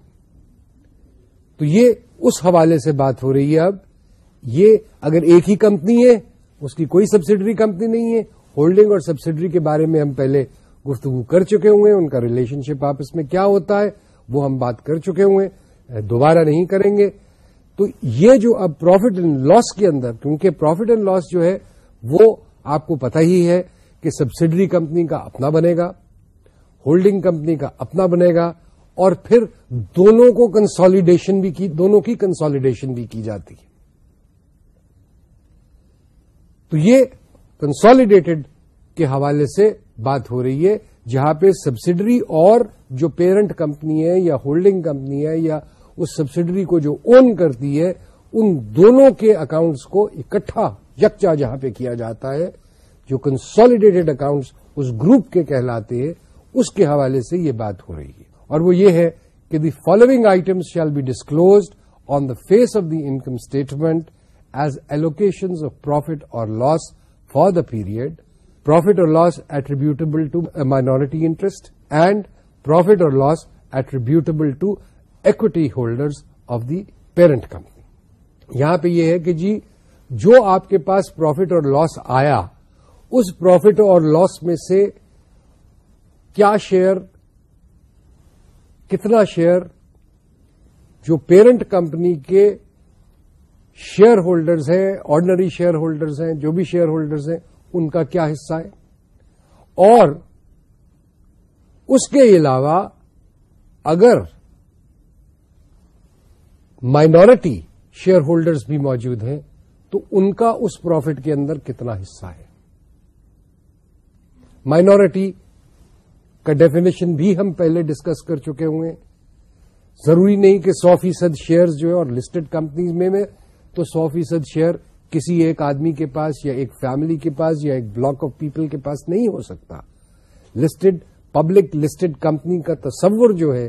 تو یہ اس حوالے سے بات ہو رہی ہے اب یہ اگر ایک ہی کمپنی ہے اس کی کوئی سبسڈری کمپنی نہیں ہے ہولڈنگ اور سبسڈری کے بارے میں ہم پہلے گفتگو کر چکے ہوں گے ان کا ریلیشن شپ آپس میں کیا ہوتا ہے وہ ہم بات کر چکے ہوں گے دوبارہ نہیں کریں گے تو یہ جو اب پروفٹ اینڈ لاس کے اندر کیونکہ پروفٹ اینڈ لاس جو ہے وہ آپ کو پتا ہی ہے کہ سبسڈری کمپنی کا اپنا بنے گا ہولڈنگ کمپنی کا اپنا بنے گا اور پھر دونوں کو کنسالیڈیشن بھی کی دونوں کی کنسالیڈیشن بھی کی جاتی ہے تو یہ کنسالیڈیٹڈ کے حوالے سے بات ہو رہی ہے جہاں پہ سبسڈری اور جو پیرنٹ کمپنی ہے یا ہولڈنگ کمپنی ہے یا اس سبسڈری کو جو اون کرتی ہے ان دونوں کے اکاؤنٹس کو اکٹھا یکچا جہاں پہ کیا جاتا ہے جو کنسالیڈیٹڈ اکاؤنٹس اس گروپ کے کہلاتے ہیں اس کے حوالے سے یہ بات ہو رہی ہے اور وہ یہ ہے کہ the following items shall be disclosed on the face of the income statement as allocations of profit or loss for the period profit or loss attributable to minority interest and profit or loss attributable to equity holders of the parent company یہاں پہ یہ ہے کہ جی جو آپ کے پاس profit اور لاس آیا اس پروفٹ اور لاس میں سے کیا شیئر کتنا شیئر جو پیرنٹ کمپنی کے شیئر ہولڈرز ہیں آرڈنری شیئر ہولڈرز ہیں جو بھی شیئر ہولڈرز ہیں ان کا کیا حصہ ہے اور اس کے علاوہ اگر مائنورٹی شیئر ہولڈرز بھی موجود ہیں تو ان کا اس پروفٹ کے اندر کتنا حصہ ہے مائنورٹی کا ڈیفینیشن بھی ہم پہلے ڈسکس کر چکے ہوئے ضروری نہیں کہ سو فیصد شیئرز جو ہے اور لسٹڈ کمپنیز میں, میں سو فیصد شیئر کسی ایک آدمی کے پاس یا ایک فیملی کے پاس یا ایک بلاک آف پیپل کے پاس نہیں ہو سکتا لسٹڈ پبلک لسٹڈ کمپنی کا تصور جو ہے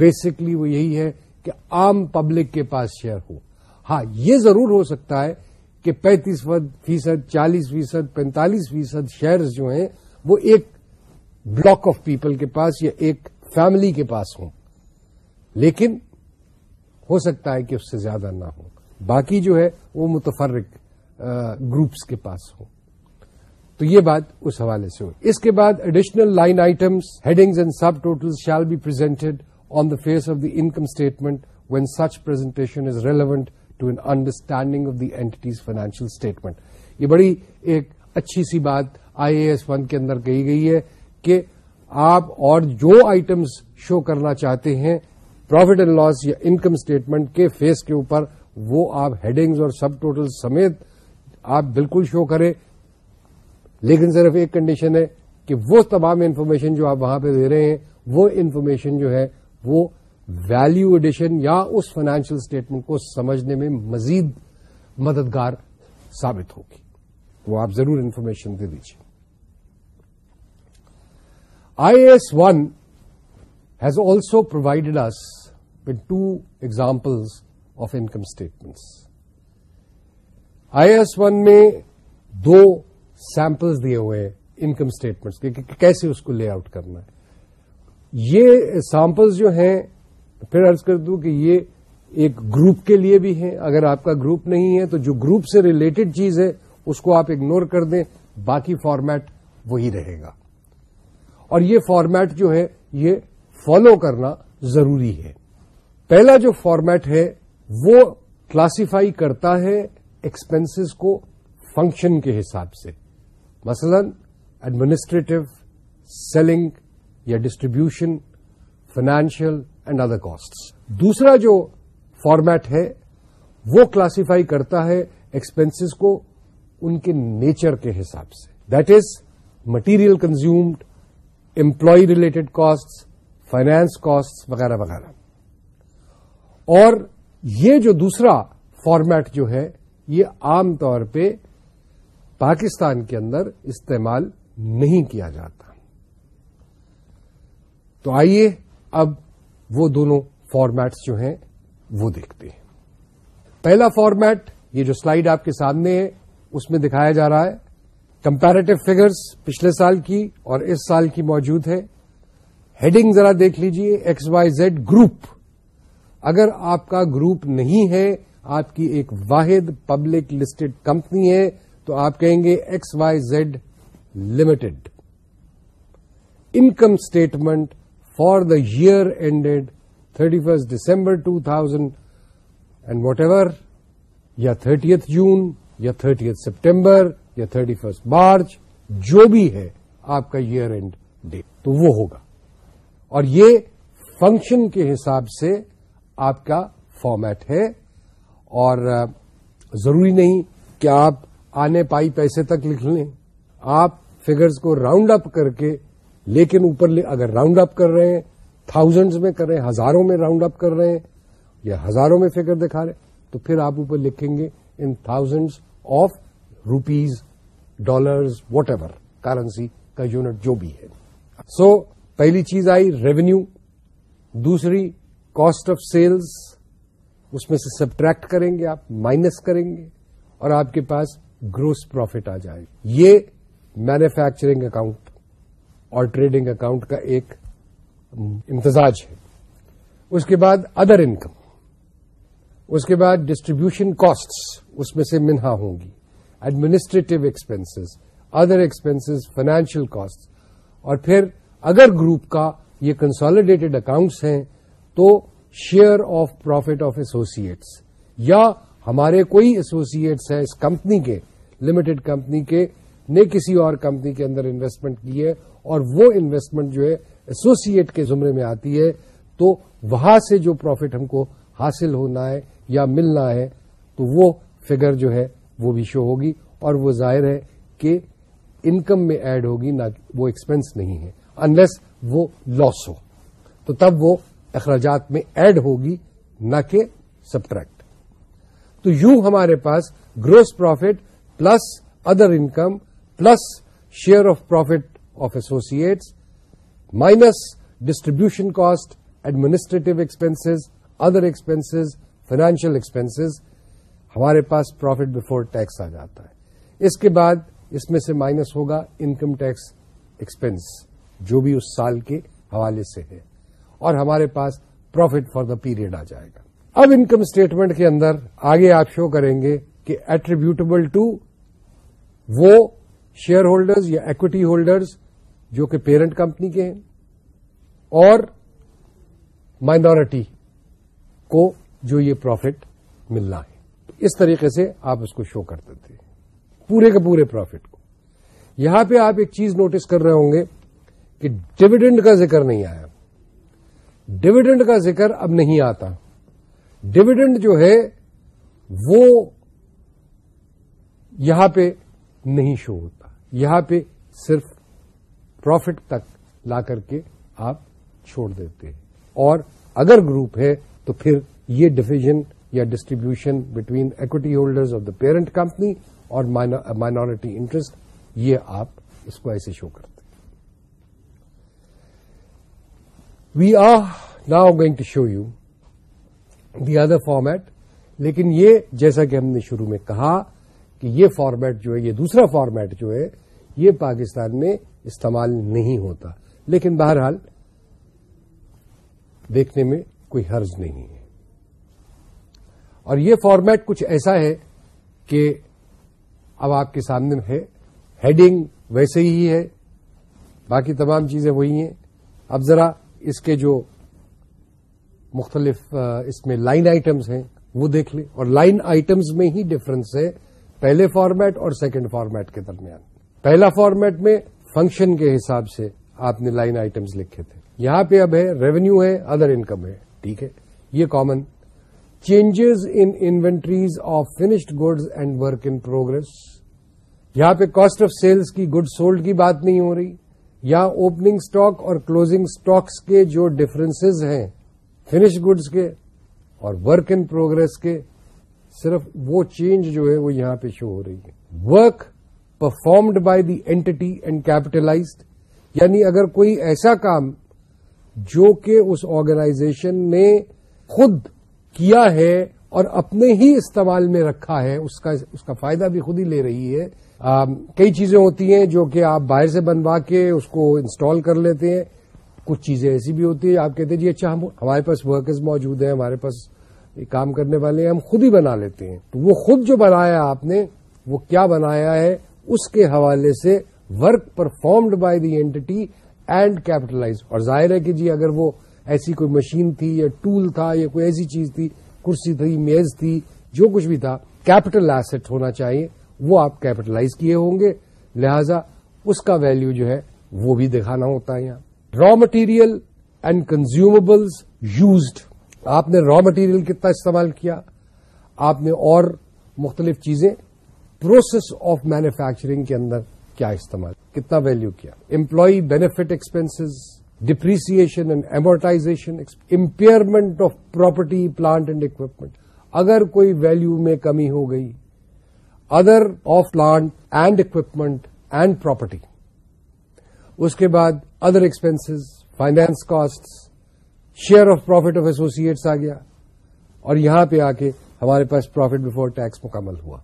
بیسکلی وہ یہی ہے کہ عام پبلک کے پاس شیئر ہو ہاں یہ ضرور ہو سکتا ہے کہ پینتیس فیصد چالیس فیصد پینتالیس فیصد شیئر جو ہیں وہ ایک بلاک آف پیپل کے پاس یا ایک فیملی کے پاس ہوں لیکن ہو سکتا ہے کہ اس سے زیادہ نہ ہوں باقی جو ہے وہ متفرق گروپس کے پاس ہوں تو یہ بات اس حوالے سے اس کے بعد additional line items headings and subtotal shall be presented on the face of the income statement when such presentation is relevant to an understanding of the entity's financial statement یہ بڑی ایک اچھی سی بات آئی اے ایس ون کے اندر کہی گئی ہے کہ آپ اور جو آئٹمس شو کرنا چاہتے ہیں پروفٹ اینڈ لاس یا انکم اسٹیٹمنٹ کے فیس کے اوپر وہ آپ ہیڈنگز اور سب ٹوٹل سمیت آپ بالکل شو کریں لیکن صرف ایک کنڈیشن ہے کہ وہ تمام انفارمیشن جو آپ وہاں پہ دے رہے ہیں وہ انفارمیشن جو ہے وہ ویلو ایڈیشن یا اس فائنانشیل اسٹیٹمنٹ کو سمجھنے میں مزید مددگار ثابت ہوگی وہ آپ ضرور انفارمیشن دے دیجیے IAS one has also as with two examples of income statements IAS one میں دو سیمپلز دیے ہوئے ہیں انکم اسٹیٹمنٹس کے کیسے اس کو لے آؤٹ کرنا ہے یہ سیمپلز جو ہیں پھر ارض کر دوں کہ یہ ایک گروپ کے لیے بھی ہیں اگر آپ کا گروپ نہیں ہے تو جو گروپ سے ریلیٹڈ چیز ہے اس کو آپ اگنور کر دیں باقی فارمیٹ وہی رہے گا اور یہ فارمیٹ جو ہے یہ فالو کرنا ضروری ہے پہلا جو فارمیٹ ہے وہ کلاسیفائی کرتا ہے ایکسپنسز کو فنکشن کے حساب سے مثلا ایڈمنسٹریٹو سیلنگ یا distribution financial and other cost دوسرا جو فارمیٹ ہے وہ کلاسیفائی کرتا ہے ایکسپنسز کو ان کے نیچر کے حساب سے that is material consumed employee related cost finance cost وغیرہ وغیرہ اور یہ جو دوسرا فارمیٹ جو ہے یہ عام طور پہ پاکستان کے اندر استعمال نہیں کیا جاتا تو آئیے اب وہ دونوں فارمیٹس جو ہیں وہ دیکھتے ہیں پہلا فارمیٹ یہ جو سلائیڈ آپ کے سامنے ہے اس میں دکھایا جا رہا ہے کمپیریٹو فگرز پچھلے سال کی اور اس سال کی موجود ہے ہیڈنگ ذرا دیکھ لیجئے ایکس وائی زیڈ گروپ اگر آپ کا گروپ نہیں ہے آپ کی ایک واحد پبلک لسٹڈ کمپنی ہے تو آپ کہیں گے X Y Z limited income statement for the year ended thirty first December two thousand and whatever یا تھرٹیتھ جون یا تھرٹیتھ سپٹمبر یا تھرٹی فسٹ مارچ جو بھی ہے آپ کا ایئر اینڈ ڈے تو وہ ہوگا اور یہ فنکشن کے حساب سے آپ کا فارمیٹ ہے اور ضروری نہیں کہ آپ آنے پائی پیسے تک لکھ لیں آپ فگرز کو راؤنڈ اپ کر کے لیکن اوپر اگر راؤنڈ اپ کر رہے ہیں تھاؤزینڈز میں کر رہے ہیں ہزاروں میں راؤنڈ اپ کر رہے ہیں یا ہزاروں میں فگر دکھا رہے تو پھر آپ اوپر لکھیں گے in thousand of rupees dollars whatever ever currency کا یونٹ جو بھی ہے سو so, پہلی چیز آئی ریونیو دوسری کاسٹ آف سیلس اس میں سے سبٹریکٹ کریں گے آپ مائنس کریں گے اور آپ کے پاس گروس پروفٹ آ جائے گا یہ مینوفیکچرنگ اکاؤنٹ اور ٹریڈنگ اکاؤنٹ کا ایک امتزاج ہے اس کے بعد ادر انکم اس کے بعد ڈسٹریبیوشن کاسٹ اس میں سے منہا ہوں گی administrative expenses other expenses financial cost اور پھر اگر گروپ کا یہ کنسالیڈیٹڈ اکاؤنٹس ہیں تو share of profit of associates یا ہمارے کوئی ایسوسیٹس ہیں اس کمپنی کے لمیٹڈ کمپنی کے نے کسی اور کمپنی کے اندر انویسٹمنٹ کی ہے اور وہ انویسٹمنٹ جو ہے ایسوسیٹ کے زمرے میں آتی ہے تو وہاں سے جو پروفٹ ہم کو حاصل ہونا ہے یا ملنا ہے تو وہ فگر جو ہے وہ بھی شو ہوگی اور وہ ظاہر ہے کہ انکم میں ایڈ ہوگی نہ وہ ایکسپینس نہیں ہے انلیس وہ لاس ہو تو تب وہ اخراجات میں ایڈ ہوگی نہ کہ سبٹریکٹ تو یوں ہمارے پاس gross profit plus other income plus share of profit of associates minus distribution cost administrative expenses other expenses financial expenses ہمارے پاس پروفٹ بفور ٹیکس آ جاتا ہے اس کے بعد اس میں سے مائنس ہوگا انکم ٹیکس ایکسپینس جو بھی اس سال کے حوالے سے ہے اور ہمارے پاس پروفٹ فار دا پیریڈ آ جائے گا اب انکم اسٹیٹمنٹ کے اندر آگے آپ شو کریں گے کہ ایٹریبیوٹیبل ٹو وہ شیئر ہولڈرز یا ایکوٹی ہولڈرز جو کہ پیرنٹ کمپنی کے ہیں اور مائنورٹی کو جو یہ پروفٹ ملنا ہے اس طریقے سے آپ اس کو شو دیتے ہیں پورے کے پورے پروفٹ کو یہاں پہ آپ ایک چیز نوٹس کر رہے ہوں گے کہ ڈویڈنڈ کا ذکر نہیں آیا ڈویڈنڈ کا ذکر اب نہیں آتا ڈویڈنڈ جو ہے وہ یہاں پہ نہیں شو ہوتا یہاں پہ صرف پروفٹ تک لا کر کے آپ چھوڑ دیتے ہیں اور اگر گروپ ہے تو پھر یہ ڈویژن یا distribution between equity holders of the parent company اور مائنورٹی انٹرسٹ یہ آپ اس کو ایسے شو کرتے we are now going to show you the other format لیکن یہ جیسا کہ ہم نے شروع میں کہا کہ یہ فارمیٹ جو ہے یہ دوسرا فارمیٹ جو ہے یہ پاکستان میں استعمال نہیں ہوتا لیکن بہرحال دیکھنے میں کوئی حرض نہیں ہے اور یہ فارمیٹ کچھ ایسا ہے کہ اب آپ کے سامنے ہے ہیڈنگ ویسے ہی ہے باقی تمام چیزیں وہی ہیں اب ذرا اس کے جو مختلف اس میں لائن آئٹمس ہیں وہ دیکھ لیں اور لائن آئٹمز میں ہی ڈفرنس ہے پہلے فارمیٹ اور سیکنڈ فارمیٹ کے درمیان پہلا فارمیٹ میں فنکشن کے حساب سے آپ نے لائن آئٹمس لکھے تھے یہاں پہ اب ہے ریونیو ہے ادر انکم ہے ٹھیک ہے یہ common changes inventories of finished goods and work in progress یہاں پہ کاسٹ آف سیلس کی گڈ سولڈ کی بات نہیں ہو رہی یا اوپننگ اسٹاک اور کلوزنگ اسٹاکس کے جو ڈفرنسز ہیں فنش گڈس کے اور ورک ان پروگرس کے صرف وہ چینج جو ہے وہ یہاں پہ شو ہو رہی ہے work performed by the entity and capitalised یعنی اگر کوئی ایسا کام جو کہ اس آرگنائزیشن نے خود کیا ہے اور اپنے ہی استعمال میں رکھا ہے اس کا اس کا فائدہ بھی خود ہی لے رہی ہے کئی چیزیں ہوتی ہیں جو کہ آپ باہر سے بنوا کے اس کو انسٹال کر لیتے ہیں کچھ چیزیں ایسی بھی ہوتی ہیں آپ کہتے ہیں جی اچھا ہم ہمارے پاس ورکرز موجود ہیں ہمارے پاس کام کرنے والے ہیں ہم خود ہی بنا لیتے ہیں تو وہ خود جو بنایا آپ نے وہ کیا بنایا ہے اس کے حوالے سے work performed by the entity and capitalise اور ظاہر ہے کہ جی اگر وہ ایسی کوئی مشین تھی یا ٹول تھا یا کوئی ایسی چیز تھی کرسی تھی میز تھی جو کچھ بھی تھا کیپٹل ایسٹ ہونا چاہیے وہ آپ کیپٹلائز کیے ہوں گے لہذا اس کا ویلو جو ہے وہ بھی دکھانا ہوتا ہے یہاں raw material and consumables used آپ نے را مٹیریل کتنا استعمال کیا آپ نے اور مختلف چیزیں پروسیس آف مینوفیکچرنگ کے اندر کیا استعمال کتنا ویلو کیا employee benefit expenses depreciation and amortisation impairment of property plant and equipment اگر کوئی ویلو میں کمی ہو گئی other of plant and equipment and property اس کے بعد other expenses finance cost share of profit of associates آ گیا اور یہاں پہ آ کے ہمارے پاس پروفٹ بفور ٹیکس مکمل ہوا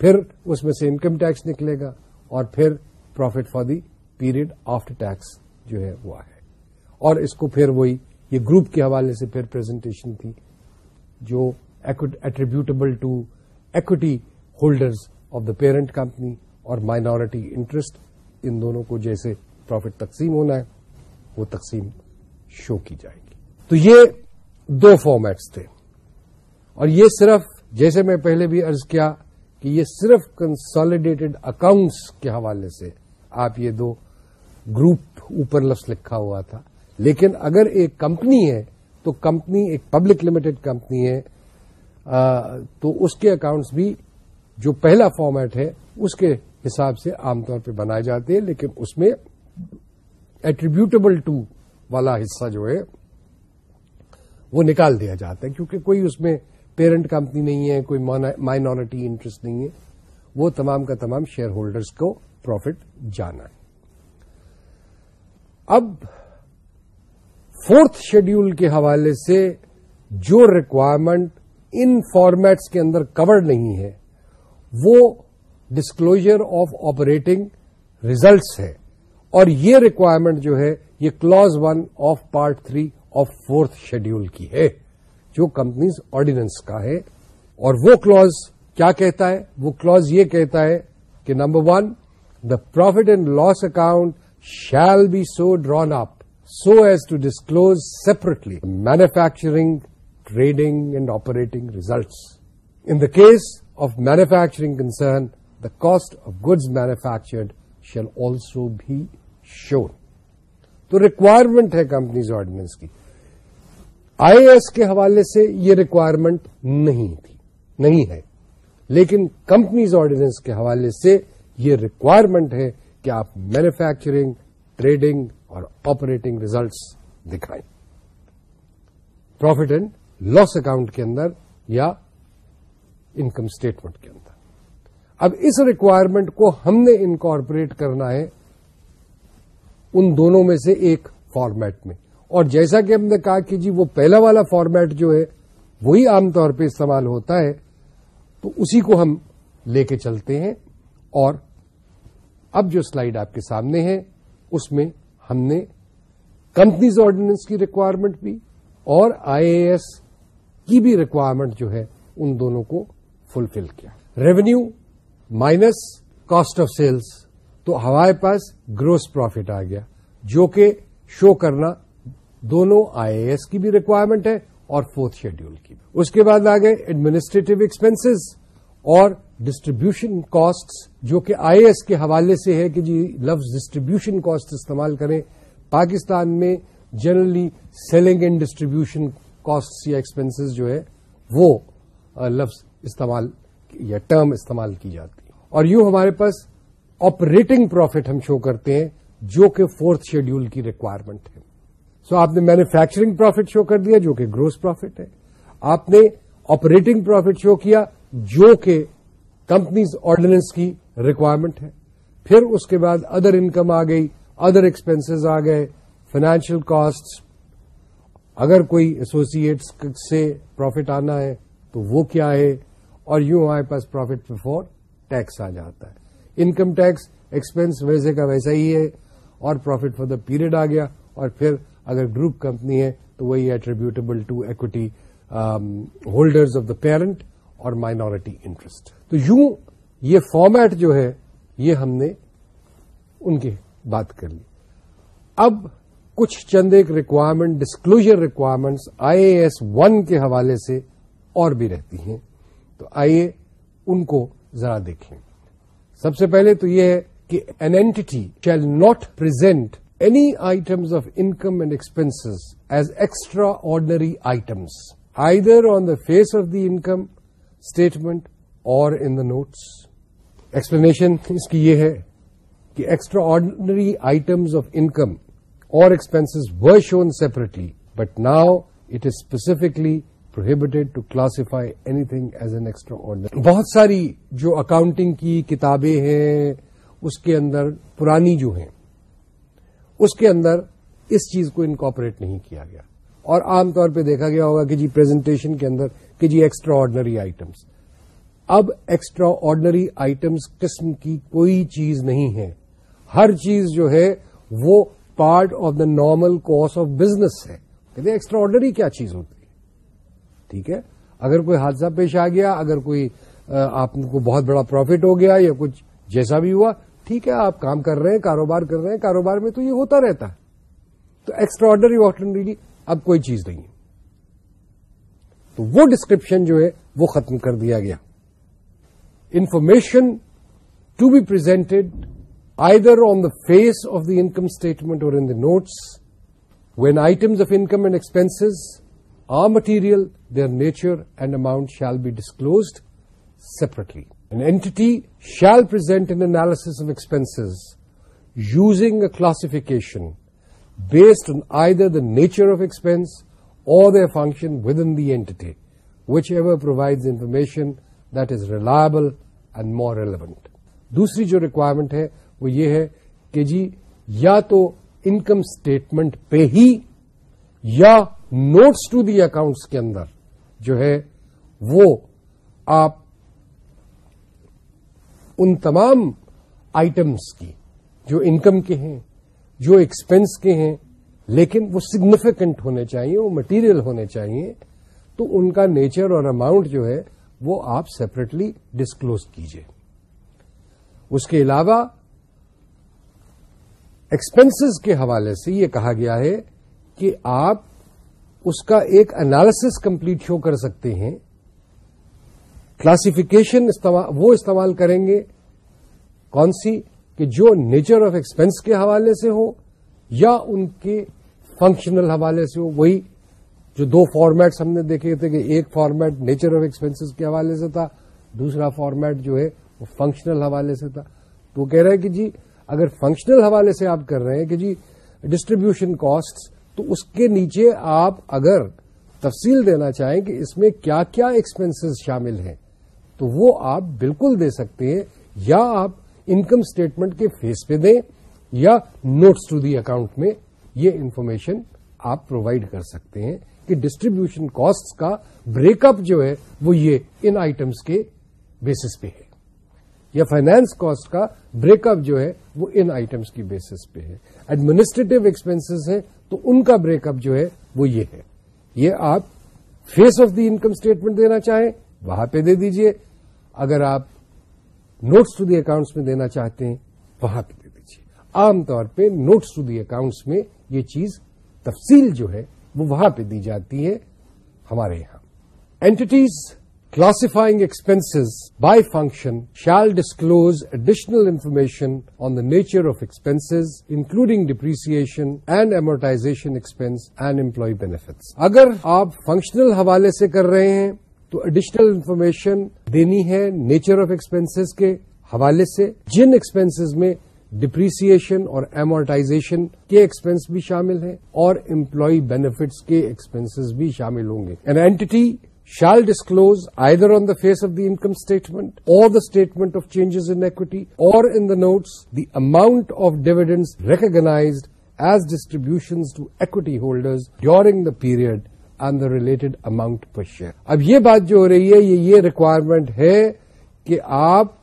پھر اس میں سے انکم ٹیکس نکلے گا اور پھر profit for the period after tax جو ہے وہ ہے اور اس کو پھر وہی یہ گروپ کے حوالے سے پھر پریزنٹیشن تھی جو attributable to equity holders of the parent company اور مائنورٹی انٹرسٹ ان دونوں کو جیسے پروفٹ تقسیم ہونا ہے وہ تقسیم شو کی جائے گی تو یہ دو فارمیٹس تھے اور یہ صرف جیسے میں پہلے بھی ارض کیا کہ یہ صرف کنسالیڈیٹڈ اکاؤنٹس کے حوالے سے آپ یہ دو گروپ اوپر لفظ لکھا ہوا تھا لیکن اگر ایک کمپنی ہے تو کمپنی ایک پبلک لمیٹڈ کمپنی ہے تو اس کے اکاؤنٹس بھی جو پہلا فارمیٹ ہے اس کے حساب سے عام طور پہ بنائے جاتے ہیں لیکن اس میں ایٹریبیوٹیبل ٹو والا حصہ جو ہے وہ نکال دیا جاتا ہے کیونکہ کوئی اس میں پیرنٹ کمپنی نہیں ہے کوئی مائنورٹی انٹرسٹ نہیں ہے وہ تمام کا تمام شیئر ہولڈرز کو پروفٹ جانا ہے اب فورتھ شیڈیول کے حوالے سے جو ریکوائرمنٹ ان فارمیٹس کے اندر کورڈ نہیں ہے وہ ڈسکلوجر آف آپریٹنگ ریزلٹس ہے اور یہ ریکوائرمنٹ جو ہے یہ clause one of part three of fourth schedule کی ہے جو کمپنیز آرڈیننس کا ہے اور وہ کلوز کیا کہتا ہے وہ کلوز یہ کہتا ہے کہ number one the profit and loss account shall be so up so as to disclose separately manufacturing trading and operating results in the case of manufacturing concern the cost of goods manufactured shall also be shown. تو requirement ہے companies ordinance کی آئی S کے حوالے سے یہ requirement نہیں تھی نہیں ہے لیکن کمپنیز آرڈیننس کے حوالے سے یہ ریکوائرمنٹ ہے کہ آپ مینوفیکچرنگ ٹریڈنگ اور آپریٹنگ ریزلٹس دکھائیں پروفٹ اینڈ لاس اکاؤنٹ کے اندر یا انکم اسٹیٹمنٹ کے اندر اب اس ریکوائرمنٹ کو ہم نے انکارپوریٹ کرنا ہے ان دونوں میں سے ایک فارمیٹ میں اور جیسا کہ ہم نے کہا کہ جی وہ پہلا والا فارمیٹ جو ہے وہی عام طور پہ استعمال ہوتا ہے تو اسی کو ہم لے کے چلتے ہیں اور اب جو سلائیڈ آپ کے سامنے ہے اس میں ہم نے کمپنیز آرڈیننس کی ریکوائرمنٹ بھی اور آئی اے ایس کی بھی ریکوائرمنٹ جو ہے ان دونوں کو فلفل کیا revenue minus cost of sales تو ہمارے پاس گروس پروفٹ آ گیا جو کہ شو کرنا دونوں آئی اے ایس کی بھی ریکوائرمنٹ ہے اور فورتھ شیڈیول کی بھی اس کے بعد آ گئے ایڈمنسٹریٹو ایکسپینسز اور ڈسٹریبیوشن کاسٹ جو کہ آئی ایس کے حوالے سے ہے کہ جی لفظ ڈسٹریبیوشن کاسٹ استعمال کریں پاکستان میں generally selling and distribution cost یا ایکسپنسز جو ہے وہ لفظ استعمال یا ٹرم استعمال کی جاتی ہے اور یوں ہمارے پاس آپریٹنگ پروفٹ ہم شو کرتے ہیں جو کہ فورتھ شیڈیول کی ریکوائرمنٹ ہے سو آپ نے مینوفیکچرنگ پروفٹ شو کر دیا جو کہ گروس پروفٹ ہے آپ نے آپریٹنگ پروفٹ شو کیا جو کہ کمپنیز آرڈیننس کی ریکوائرمنٹ ہے پھر اس کے بعد ادر انکم آ گئی ادر ایکسپینسز آ گئے فائنینشیل کاسٹ اگر کوئی ایسوسیٹس سے پروفٹ آنا ہے تو وہ کیا ہے اور یوں ہمارے پاس پروفٹ بفور ٹیکس آ جاتا ہے انکم ٹیکس ایکسپینس ویسے کا ویسا ہی ہے اور پروفٹ فور دا پیریڈ آ گیا اور پھر اگر گروپ کمپنی ہے تو وہی attributable to equity holders of the parent اور مائنورٹی انٹرسٹ تو یوں یہ فارمیٹ جو ہے یہ ہم نے ان کی بات کر لی اب کچھ چند ایک requirement disclosure requirements I A one کے حوالے سے اور بھی رہتی ہیں تو آئیے ان کو ذرا دیکھیں سب سے پہلے تو یہ ہے کہ an entity shall not present any items of income and expenses as extraordinary items either on the face of the income statement or in the notice explanation اس کی یہ ہے کہ extraordinary items of income اور expenses و shown separately but now it is specifically prohibited to classify anything as an extraordinary بہت ساری جو اکاؤنٹنگ کی کتابیں ہیں اس کے اندر پرانی جو ہیں اس کے اندر اس چیز کو انکاپریٹ نہیں کیا گیا اور عام طور پہ دیکھا گیا ہوگا کہ جی پریزنٹیشن کے اندر کہ جی ایکسٹرا آرڈنری آئٹمس اب ایکسٹرا آرڈنری آئٹمس قسم کی کوئی چیز نہیں ہے ہر چیز جو ہے وہ part of the normal cost of business ہے کہتے ایکسٹرا آرڈنری کیا چیز ہوتی ہے ٹھیک ہے اگر کوئی حادثہ پیش آ گیا اگر کوئی آپ کو بہت بڑا پروفٹ ہو گیا یا کچھ جیسا بھی ہوا ٹھیک ہے آپ کام کر رہے ہیں کاروبار کر رہے ہیں کاروبار میں تو یہ ہوتا رہتا ہے تو ایکسٹرا آرڈنری آرڈنری اب کوئی چیز نہیں ہے تو وہ ڈسکرپشن جو ہے وہ ختم کر دیا گیا information to be presented either on the face of the income statement or in the notes when items of income and expenses are material their nature and amount shall be disclosed separately an entity shall present analysis of expenses using a classification based on either the nature of expense or a function within دیٹی whichever provides information that is reliable and more relevant دوسری جو requirement ہے وہ یہ ہے کہ جی یا تو income statement پہ ہی یا نوٹس ٹو دی اکاؤنٹس کے اندر جو ہے وہ آپ ان تمام آئٹمس کی جو انکم کے ہیں جو ایکسپینس کے ہیں لیکن وہ سگنیفیکنٹ ہونے چاہیے وہ مٹیریل ہونے چاہیے تو ان کا نیچر اور اماؤنٹ جو ہے وہ آپ سیپریٹلی ڈسکلوز کیجیے اس کے علاوہ ایکسپنسز کے حوالے سے یہ کہا گیا ہے کہ آپ اس کا ایک انالسس کمپلیٹ شو کر سکتے ہیں کلاسیفیکیشن وہ استعمال کریں گے کون سی کہ جو نیچر آف ایکسپنس کے حوالے سے ہو یا ان کے فنکشنل حوالے سے ہو وہی جو دو فارمیٹس ہم نے دیکھے تھے کہ ایک فارمیٹ نیچر آف ایکسپینسز کے حوالے سے تھا دوسرا فارمیٹ جو ہے وہ فنکشنل حوالے سے تھا تو وہ کہہ رہے ہیں کہ جی اگر فنکشنل حوالے سے آپ کر رہے ہیں کہ جی ڈسٹریبیوشن کاسٹ تو اس کے نیچے آپ اگر تفصیل دینا چاہیں کہ اس میں کیا کیا ایکسپینسز شامل ہیں تو وہ آپ بالکل دے سکتے ہیں یا آپ انکم اسٹیٹمنٹ کے فیس پہ دیں یا نوٹس ٹو دی اکاؤنٹ میں یہ انفارمیشن آپ پرووائڈ کر سکتے ہیں کہ ڈسٹریبیوشن کاسٹ کا بریک اپ جو ہے وہ یہ ان آئٹمس کے بیسس پہ ہے یا فائنانس کاسٹ کا بریک اپ جو ہے وہ ان آئٹمس کی بیسس پہ ہے ایڈمنسٹریٹو ایکسپینسیز ہے تو ان کا بریک اپ جو ہے وہ یہ ہے یہ آپ face of the income statement دینا چاہیں وہاں پہ دے دیجئے اگر آپ نوٹس ٹو دی اکاؤنٹس میں دینا چاہتے ہیں وہاں پہ دے دیجیے عام طور پہ نوٹس ٹو دی اکاؤنٹس میں یہ چیز تفصیل جو ہے وہ وہاں پہ دی جاتی ہے ہمارے یہاں entities classifying expenses by function shall disclose additional information on the nature of expenses including depreciation and amortisation expense and employee benefits اگر آپ فنکشنل حوالے سے کر رہے ہیں تو اڈیشنل انفارمیشن دینی ہے نیچر آف ایکسپینسز کے حوالے سے جن ایکسپینسز میں ڈپریسن اور ایمورٹائزیشن کے ایکسپینس بھی شامل ہیں اور امپلائی بینیفٹس کے ایکسپینس بھی شامل ہوں گے an entity shall disclose either on the face of the income statement or the statement of changes in equity or in the notes the amount of dividends recognised as distribution to equity holders during the period and the related amount per share اب یہ بات جو ہو رہی ہے یہ requirement ہے کہ آپ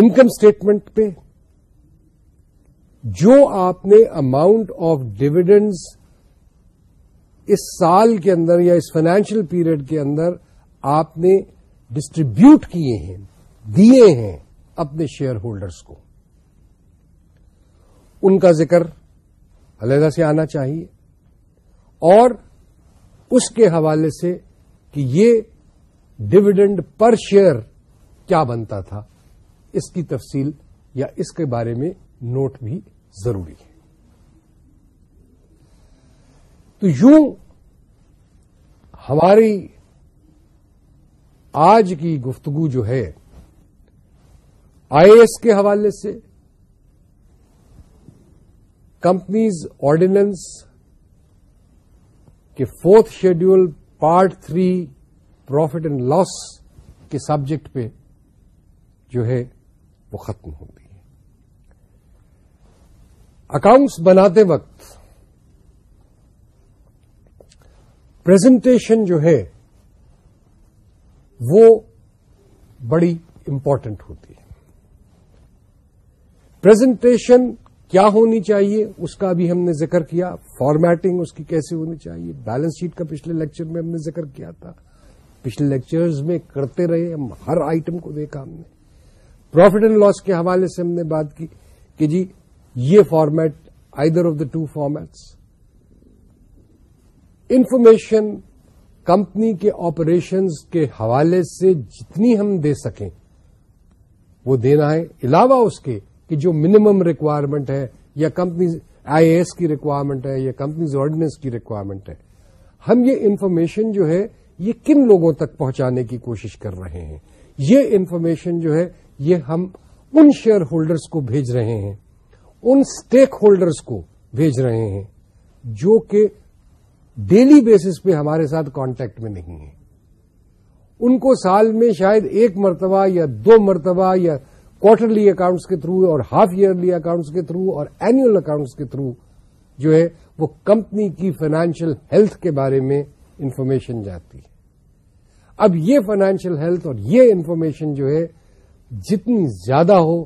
انکم اسٹیٹمنٹ پہ جو آپ نے اماؤنٹ آف ڈویڈنڈز اس سال کے اندر یا اس فائنینشیل پیریڈ کے اندر آپ نے ڈسٹریبیوٹ کیے ہیں دیے ہیں اپنے شیئر ہولڈرز کو ان کا ذکر علیحدہ سے آنا چاہیے اور اس کے حوالے سے کہ یہ ڈویڈنڈ پر شیئر کیا بنتا تھا اس کی تفصیل یا اس کے بارے میں نوٹ بھی ضروری ہے تو یوں ہماری آج کی گفتگو جو ہے آئی ایس کے حوالے سے کمپنیز آرڈیننس کے fourth schedule part three profit and loss کے سبجیکٹ پہ جو ہے وہ ختم ہوتی ہے اکاؤنٹس بناتے وقت پریزنٹیشن جو ہے وہ بڑی امپورٹنٹ ہوتی ہے پریزنٹیشن کیا ہونی چاہیے اس کا بھی ہم نے ذکر کیا فارمیٹنگ اس کی کیسے ہونی چاہیے بیلنس شیٹ کا پچھلے لیکچر میں ہم نے ذکر کیا تھا پچھلے لیکچرز میں کرتے رہے ہم ہر آئٹم کو دیکھا ہم نے پروفٹ اینڈ لاس کے حوالے سے ہم نے بات کی کہ جی یہ format either of the two formats information company کے آپریشنز کے حوالے سے جتنی ہم دے سکیں وہ دینا ہے علاوہ اس کے کہ جو منیمم ریکوائرمنٹ ہے یا کمپنیز آئی اے کی ریکوائرمنٹ ہے یا کمپنیز آرڈیننس کی ریکوائرمنٹ ہے ہم یہ انفارمیشن جو ہے یہ کن لوگوں تک پہنچانے کی کوشش کر رہے ہیں یہ انفارمیشن جو ہے یہ ہم ان شیئر ہولڈرز کو بھیج رہے ہیں ان سٹیک ہولڈرز کو بھیج رہے ہیں جو کہ ڈیلی بیسس پہ ہمارے ساتھ کانٹیکٹ میں نہیں ہیں ان کو سال میں شاید ایک مرتبہ یا دو مرتبہ یا کوارٹرلی اکاؤنٹس کے تھرو اور ہاف ایئرلی اکاؤنٹس کے تھرو اور اینوئل اکاؤنٹس کے تھرو جو ہے وہ کمپنی کی فائنینشیل ہیلتھ کے بارے میں انفارمیشن جاتی ہے اب یہ فائنینشیل ہیلتھ اور یہ انفارمیشن جو ہے جتنی زیادہ ہو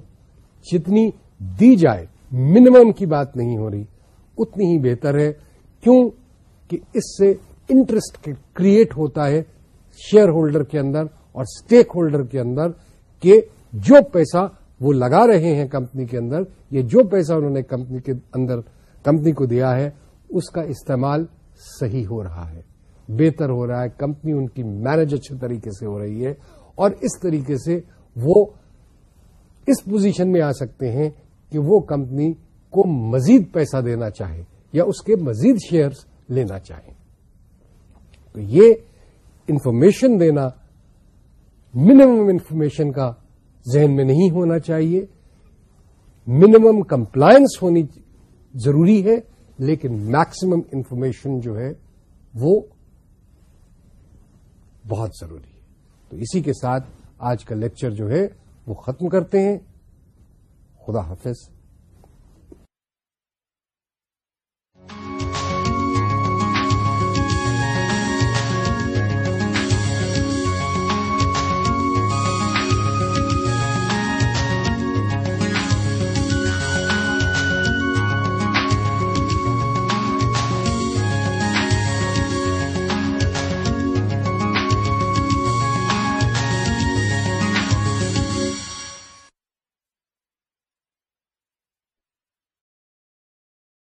جتنی دی جائے منیمم کی بات نہیں ہو رہی اتنی ہی بہتر ہے کیوں کہ اس سے انٹرسٹ کریٹ ہوتا ہے شیئر ہولڈر کے اندر اور اسٹیک ہولڈر کے اندر کہ جو پیسہ وہ لگا رہے ہیں کمپنی کے اندر یا جو پیسہ انہوں نے کمپنی کو دیا ہے اس کا استعمال صحیح ہو رہا ہے بہتر ہو رہا ہے کمپنی ان کی مینج اچھے طریقے سے ہو رہی ہے اور اس طریقے سے وہ اس پوزیشن میں آ سکتے ہیں کہ وہ کمپنی کو مزید پیسہ دینا چاہے یا اس کے مزید شیئرز لینا چاہے تو یہ انفارمیشن دینا منیمم انفارمیشن کا ذہن میں نہیں ہونا چاہیے منیمم کمپلائنس ہونی ضروری ہے لیکن میکسیمم انفارمیشن جو ہے وہ بہت ضروری ہے تو اسی کے ساتھ آج کا لیکچر جو ہے وہ ختم کرتے ہیں خدا حافظ